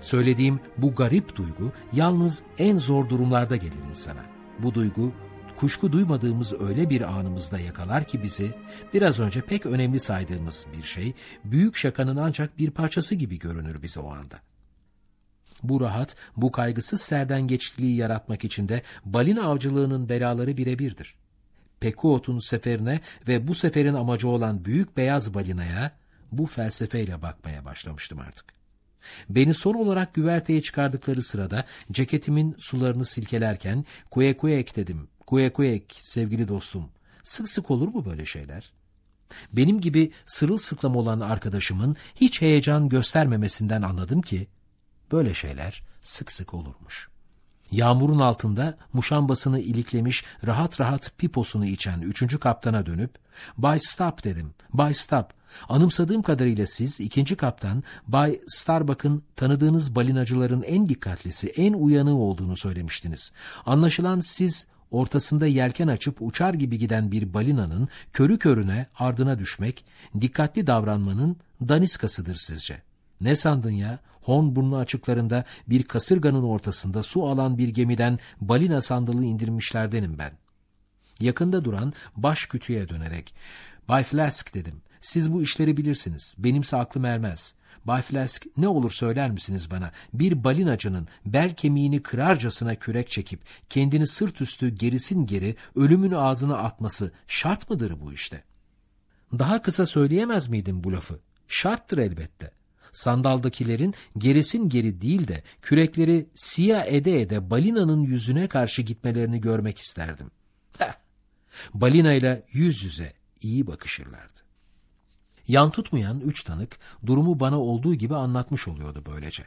Söylediğim bu garip duygu yalnız en zor durumlarda gelir insana. Bu duygu kuşku duymadığımız öyle bir anımızda yakalar ki bizi, biraz önce pek önemli saydığımız bir şey, büyük şakanın ancak bir parçası gibi görünür bize o anda. Bu rahat, bu kaygısız serden geçtiliği yaratmak için de balina avcılığının belaları birebirdir. Pekuot'un seferine ve bu seferin amacı olan büyük beyaz balinaya bu felsefeyle bakmaya başlamıştım artık. Beni son olarak güverteye çıkardıkları sırada ceketimin sularını silkelerken kuye kuek dedim. Kuye kuek sevgili dostum. Sık sık olur mu böyle şeyler? Benim gibi sırılsıklam olan arkadaşımın hiç heyecan göstermemesinden anladım ki böyle şeyler sık sık olurmuş. Yağmurun altında muşambasını iliklemiş rahat rahat piposunu içen üçüncü kaptana dönüp ''Bay Stop'' dedim. ''Bay Stop, anımsadığım kadarıyla siz ikinci kaptan Bay Starbuck'ın tanıdığınız balinacıların en dikkatlisi, en uyanığı olduğunu söylemiştiniz. Anlaşılan siz ortasında yelken açıp uçar gibi giden bir balinanın körü körüne ardına düşmek, dikkatli davranmanın daniskasıdır sizce. Ne sandın ya? Hornburnu açıklarında bir kasırganın ortasında su alan bir gemiden balina sandalı indirmişlerdenim ben. Yakında duran baş kütüğe dönerek, Bay Flask dedim, siz bu işleri bilirsiniz, benimse aklım ermez. Bay Flask ne olur söyler misiniz bana, bir balinacının bel kemiğini kırarcasına kürek çekip kendini sırt üstü gerisin geri ölümün ağzına atması şart mıdır bu işte? Daha kısa söyleyemez miydim bu lafı? Şarttır elbette sandaldakilerin gerisin geri değil de kürekleri siyah ede ede balinanın yüzüne karşı gitmelerini görmek isterdim. Heh, balina ile yüz yüze iyi bakışırlardı. Yan tutmayan üç tanık durumu bana olduğu gibi anlatmış oluyordu böylece.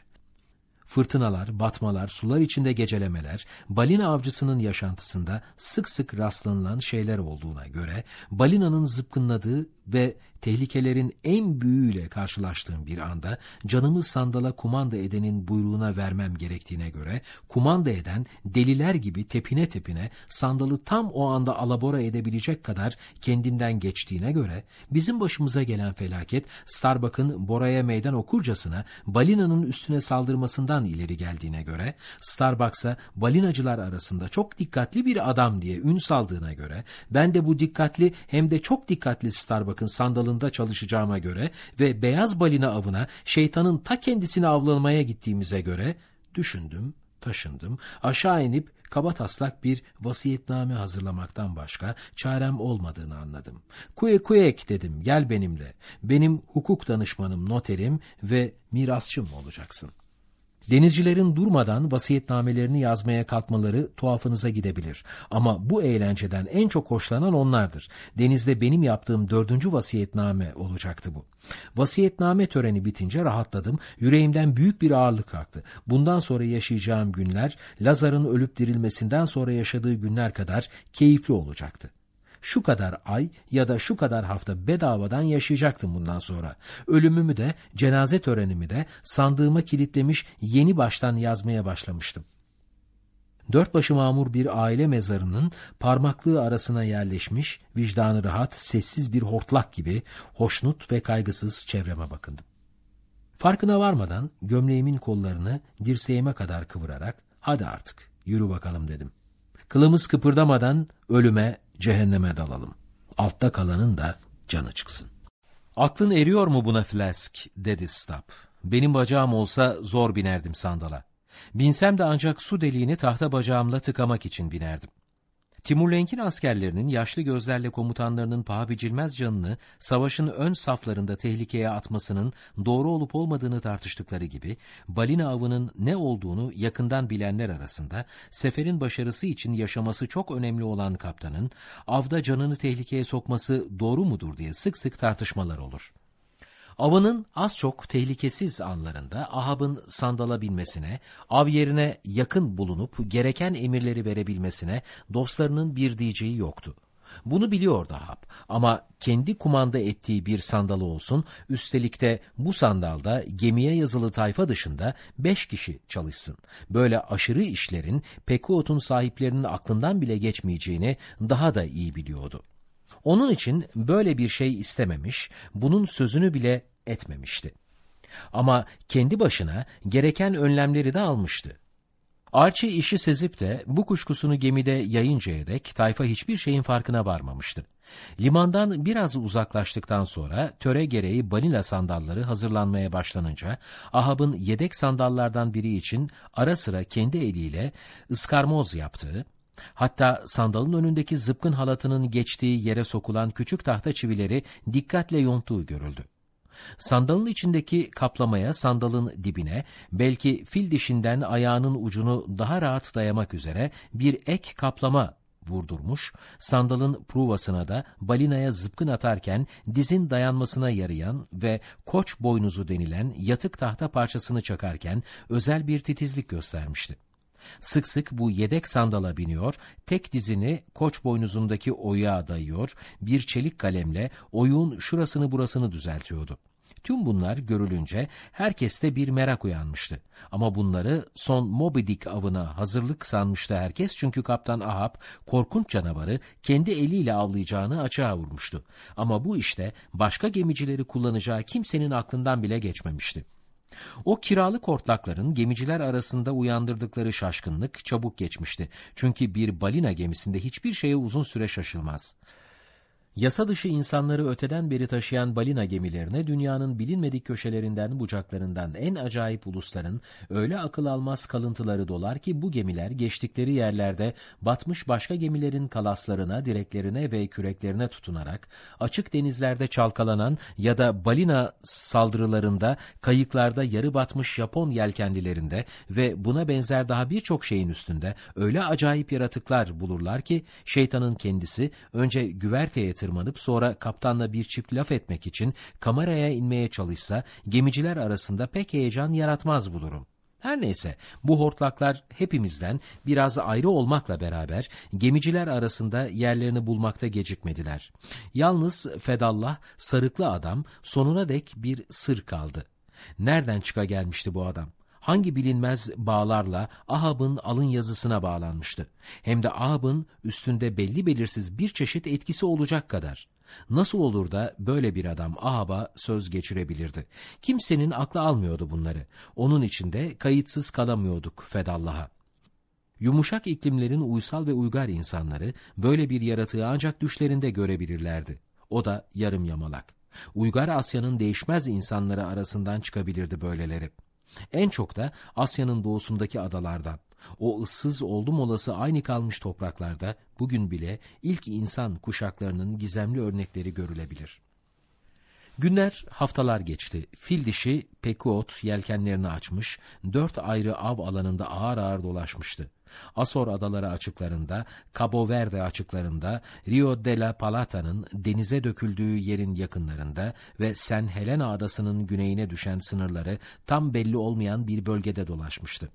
Fırtınalar, batmalar, sular içinde gecelemeler, balina avcısının yaşantısında sık sık rastlanılan şeyler olduğuna göre balinanın zıpkınladığı ve tehlikelerin en büyüğüyle karşılaştığım bir anda canımı sandala kumanda edenin buyruğuna vermem gerektiğine göre kumanda eden deliler gibi tepine tepine sandalı tam o anda alabora edebilecek kadar kendinden geçtiğine göre bizim başımıza gelen felaket Starbuck'ın Bora'ya meydan okurcasına balinanın üstüne saldırmasından ileri geldiğine göre Starbucks'a balinacılar arasında çok dikkatli bir adam diye ün saldığına göre ben de bu dikkatli hem de çok dikkatli Starbuck'ın sandalı dalında çalışacağıma göre ve beyaz balina avına şeytanın ta kendisini avlanmaya gittiğimize göre düşündüm, taşındım, aşağı inip kaba taslak bir vasiyetname hazırlamaktan başka çarem olmadığını anladım. Kuye kuyek dedim, gel benimle. Benim hukuk danışmanım, noterim ve mirasçım olacaksın. Denizcilerin durmadan vasiyetnamelerini yazmaya kalkmaları tuhafınıza gidebilir. Ama bu eğlenceden en çok hoşlanan onlardır. Denizde benim yaptığım dördüncü vasiyetname olacaktı bu. Vasiyetname töreni bitince rahatladım. Yüreğimden büyük bir ağırlık kalktı. Bundan sonra yaşayacağım günler, Lazar'ın ölüp dirilmesinden sonra yaşadığı günler kadar keyifli olacaktı şu kadar ay ya da şu kadar hafta bedavadan yaşayacaktım bundan sonra. Ölümümü de cenaze törenimi de sandığıma kilitlemiş yeni baştan yazmaya başlamıştım. Dört başı mamur bir aile mezarının parmaklığı arasına yerleşmiş, vicdanı rahat, sessiz bir hortlak gibi hoşnut ve kaygısız çevreme bakındım. Farkına varmadan gömleğimin kollarını dirseğime kadar kıvırarak hadi artık yürü bakalım dedim. Kılımız kıpırdamadan ölüme cehenneme dalalım. Altta kalanın da canı çıksın. Aklın eriyor mu buna Flask, dedi Stab. Benim bacağım olsa zor binerdim sandala. Binsem de ancak su deliğini tahta bacağımla tıkamak için binerdim. Timur Lenk'in askerlerinin yaşlı gözlerle komutanlarının paha biçilmez canını savaşın ön saflarında tehlikeye atmasının doğru olup olmadığını tartıştıkları gibi balina avının ne olduğunu yakından bilenler arasında seferin başarısı için yaşaması çok önemli olan kaptanın avda canını tehlikeye sokması doğru mudur diye sık sık tartışmalar olur. Avının az çok tehlikesiz anlarında Ahab'ın sandala binmesine, av yerine yakın bulunup gereken emirleri verebilmesine dostlarının bir diyeceği yoktu. Bunu biliyordu Ahab ama kendi kumanda ettiği bir sandalı olsun, üstelik de bu sandalda gemiye yazılı tayfa dışında beş kişi çalışsın. Böyle aşırı işlerin Pekuot'un sahiplerinin aklından bile geçmeyeceğini daha da iyi biliyordu. Onun için böyle bir şey istememiş, bunun sözünü bile etmemişti. Ama kendi başına gereken önlemleri de almıştı. Archie işi sezip de bu kuşkusunu gemide yayıncaya dek tayfa hiçbir şeyin farkına varmamıştı. Limandan biraz uzaklaştıktan sonra töre gereği balina sandalları hazırlanmaya başlanınca Ahab'ın yedek sandallardan biri için ara sıra kendi eliyle ıskarmoz yaptığı, hatta sandalın önündeki zıpkın halatının geçtiği yere sokulan küçük tahta çivileri dikkatle yonttuğu görüldü. Sandalın içindeki kaplamaya, sandalın dibine, belki fil dişinden ayağının ucunu daha rahat dayamak üzere bir ek kaplama vurdurmuş, sandalın pruvasına da balinaya zıpkın atarken dizin dayanmasına yarayan ve koç boynuzu denilen yatık tahta parçasını çakarken özel bir titizlik göstermişti. Sık sık bu yedek sandala biniyor, tek dizini koç boynuzundaki oyuğa dayıyor, bir çelik kalemle oyuğun şurasını burasını düzeltiyordu. Tüm bunlar görülünce herkeste bir merak uyanmıştı. Ama bunları son Moby Dick avına hazırlık sanmıştı herkes çünkü Kaptan Ahab korkunç canavarı kendi eliyle avlayacağını açığa vurmuştu. Ama bu işte başka gemicileri kullanacağı kimsenin aklından bile geçmemişti. O kiralık ortakların gemiciler arasında uyandırdıkları şaşkınlık çabuk geçmişti. Çünkü bir balina gemisinde hiçbir şeye uzun süre şaşılmaz. Yasa dışı insanları öteden beri taşıyan balina gemilerine dünyanın bilinmedik köşelerinden bucaklarından en acayip ulusların öyle akıl almaz kalıntıları dolar ki bu gemiler geçtikleri yerlerde batmış başka gemilerin kalaslarına, direklerine ve küreklerine tutunarak açık denizlerde çalkalanan ya da balina saldırılarında kayıklarda yarı batmış Japon yelkenlilerinde ve buna benzer daha birçok şeyin üstünde öyle acayip yaratıklar bulurlar ki şeytanın kendisi önce güverteye tırmanıp sonra kaptanla bir çift laf etmek için kameraya inmeye çalışsa gemiciler arasında pek heyecan yaratmaz bu durum. Her neyse bu hortlaklar hepimizden biraz ayrı olmakla beraber gemiciler arasında yerlerini bulmakta gecikmediler. Yalnız Fedallah sarıklı adam sonuna dek bir sır kaldı. Nereden çıka gelmişti bu adam? Hangi bilinmez bağlarla Ahab'ın alın yazısına bağlanmıştı. Hem de Ahab'ın üstünde belli belirsiz bir çeşit etkisi olacak kadar. Nasıl olur da böyle bir adam Ahab'a söz geçirebilirdi? Kimsenin aklı almıyordu bunları. Onun içinde kayıtsız kalamıyorduk Fedallah'a. Yumuşak iklimlerin uysal ve uygar insanları böyle bir yaratığı ancak düşlerinde görebilirlerdi. O da yarım yamalak. Uygar Asya'nın değişmez insanları arasından çıkabilirdi böyleleri. En çok da Asya'nın doğusundaki adalardan. O ıssız oldum olası aynı kalmış topraklarda bugün bile ilk insan kuşaklarının gizemli örnekleri görülebilir. Günler, haftalar geçti. Fil dişi Pekuot yelkenlerini açmış, dört ayrı av alanında ağır ağır dolaşmıştı. Asor adaları açıklarında, Cabo Verde açıklarında, Rio de la Palata'nın denize döküldüğü yerin yakınlarında ve San Helena adasının güneyine düşen sınırları tam belli olmayan bir bölgede dolaşmıştı.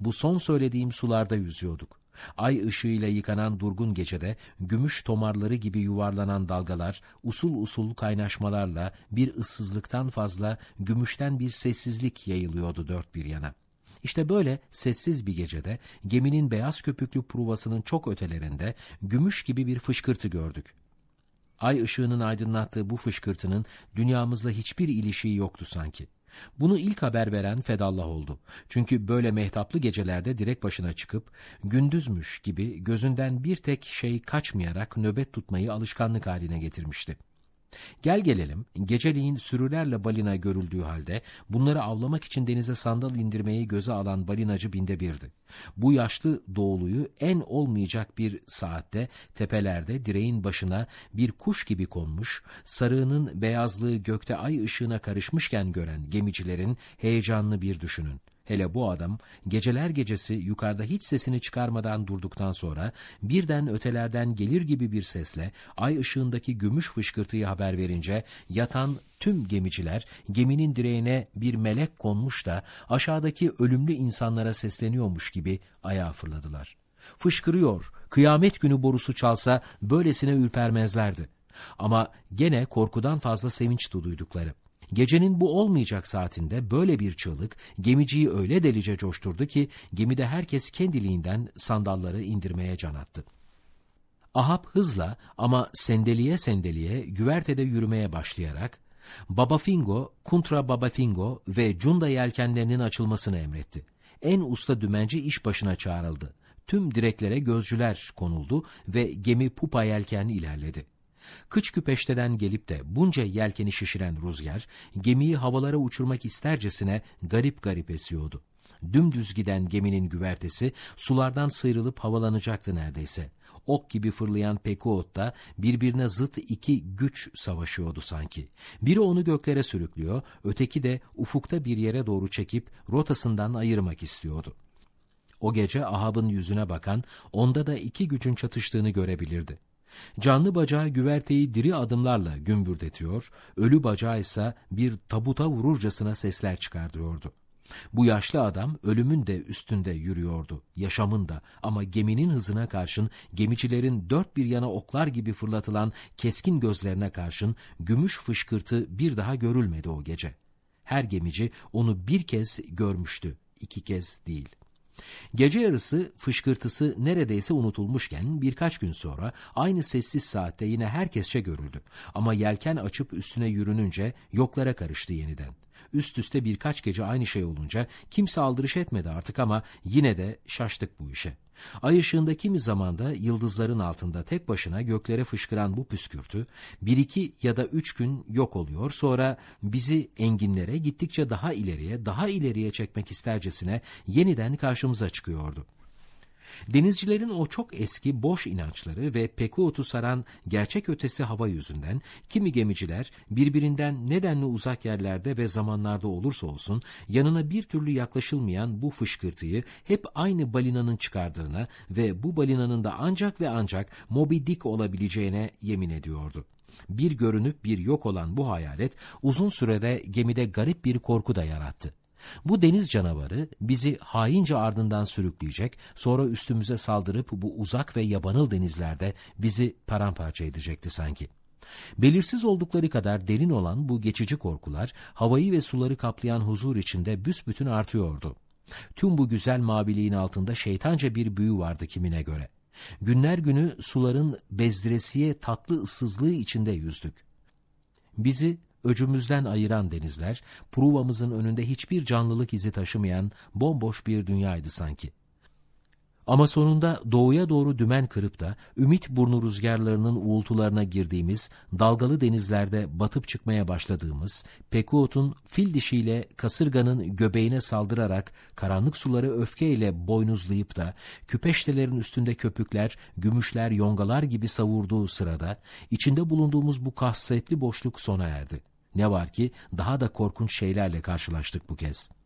Bu son söylediğim sularda yüzüyorduk. Ay ışığıyla yıkanan durgun gecede gümüş tomarları gibi yuvarlanan dalgalar usul usul kaynaşmalarla bir ıssızlıktan fazla gümüşten bir sessizlik yayılıyordu dört bir yana. İşte böyle sessiz bir gecede geminin beyaz köpüklü pruvasının çok ötelerinde gümüş gibi bir fışkırtı gördük. Ay ışığının aydınlattığı bu fışkırtının dünyamızla hiçbir ilişiği yoktu sanki. Bunu ilk haber veren Fedallah oldu. Çünkü böyle mehtaplı gecelerde direk başına çıkıp gündüzmüş gibi gözünden bir tek şey kaçmayarak nöbet tutmayı alışkanlık haline getirmişti. Gel gelelim, geceliğin sürülerle balina görüldüğü halde bunları avlamak için denize sandal indirmeyi göze alan balinacı binde birdi. Bu yaşlı doğuluyu en olmayacak bir saatte tepelerde direğin başına bir kuş gibi konmuş, sarığının beyazlığı gökte ay ışığına karışmışken gören gemicilerin heyecanlı bir düşünün. Hele bu adam geceler gecesi yukarıda hiç sesini çıkarmadan durduktan sonra birden ötelerden gelir gibi bir sesle ay ışığındaki gümüş fışkırtıyı haber verince yatan tüm gemiciler geminin direğine bir melek konmuş da aşağıdaki ölümlü insanlara sesleniyormuş gibi ayağa fırladılar. Fışkırıyor, kıyamet günü borusu çalsa böylesine ürpermezlerdi. Ama gene korkudan fazla sevinç duydukları. Gecenin bu olmayacak saatinde böyle bir çığlık gemiciyi öyle delice coşturdu ki gemide herkes kendiliğinden sandalları indirmeye can attı. Ahab hızla ama sendeliye sendeliye güvertede yürümeye başlayarak Babafingo, Kuntra Babafingo ve Cunda yelkenlerinin açılmasını emretti. En usta dümenci iş başına çağrıldı. Tüm direklere gözcüler konuldu ve gemi pupa yelkenli ilerledi. Kıç küpeşteden gelip de bunca yelkeni şişiren rüzgar, gemiyi havalara uçurmak istercesine garip garip esiyordu. Dümdüz giden geminin güvertesi sulardan sıyrılıp havalanacaktı neredeyse. Ok gibi fırlayan Pekuot da birbirine zıt iki güç savaşıyordu sanki. Biri onu göklere sürüklüyor, öteki de ufukta bir yere doğru çekip rotasından ayırmak istiyordu. O gece Ahab'ın yüzüne bakan, onda da iki gücün çatıştığını görebilirdi. Canlı bacağı güverteyi diri adımlarla gümbürdetiyor, ölü bacağı ise bir tabuta vururcasına sesler çıkardırıyordu. Bu yaşlı adam ölümün de üstünde yürüyordu, yaşamın da ama geminin hızına karşın gemicilerin dört bir yana oklar gibi fırlatılan keskin gözlerine karşın gümüş fışkırtı bir daha görülmedi o gece. Her gemici onu bir kez görmüştü, iki kez değil. Gece yarısı fışkırtısı neredeyse unutulmuşken birkaç gün sonra aynı sessiz saatte yine herkesçe görüldü. Ama yelken açıp üstüne yürününce yoklara karıştı yeniden. Üst üste birkaç gece aynı şey olunca kimse aldırış etmedi artık ama yine de şaştık bu işe. Ay ışığında kimi zamanda yıldızların altında tek başına göklere fışkıran bu püskürtü bir iki ya da üç gün yok oluyor sonra bizi enginlere gittikçe daha ileriye daha ileriye çekmek istercesine yeniden karşımıza çıkıyordu. Denizcilerin o çok eski boş inançları ve Pekuot'u saran gerçek ötesi hava yüzünden kimi gemiciler birbirinden nedenli uzak yerlerde ve zamanlarda olursa olsun yanına bir türlü yaklaşılmayan bu fışkırtıyı hep aynı balinanın çıkardığına ve bu balinanın da ancak ve ancak Moby Dick olabileceğine yemin ediyordu. Bir görünüp bir yok olan bu hayalet uzun sürede gemide garip bir korku da yarattı. Bu deniz canavarı bizi haince ardından sürükleyecek, sonra üstümüze saldırıp bu uzak ve yabanıl denizlerde bizi paramparça edecekti sanki. Belirsiz oldukları kadar derin olan bu geçici korkular, havayı ve suları kaplayan huzur içinde büsbütün artıyordu. Tüm bu güzel maviliğin altında şeytanca bir büyü vardı kimine göre. Günler günü suların bezdiresiye tatlı ıssızlığı içinde yüzdük. Bizi öcümüzden ayıran denizler, pruvamızın önünde hiçbir canlılık izi taşımayan bomboş bir dünyaydı sanki. Ama sonunda doğuya doğru dümen kırıp da ümit burnu rüzgarlarının uğultularına girdiğimiz, dalgalı denizlerde batıp çıkmaya başladığımız, Pekuot'un fil dişiyle kasırganın göbeğine saldırarak karanlık suları öfkeyle boynuzlayıp da küpeştelerin üstünde köpükler, gümüşler, yongalar gibi savurduğu sırada içinde bulunduğumuz bu kasvetli boşluk sona erdi. Ne var ki daha da korkunç şeylerle karşılaştık bu kez.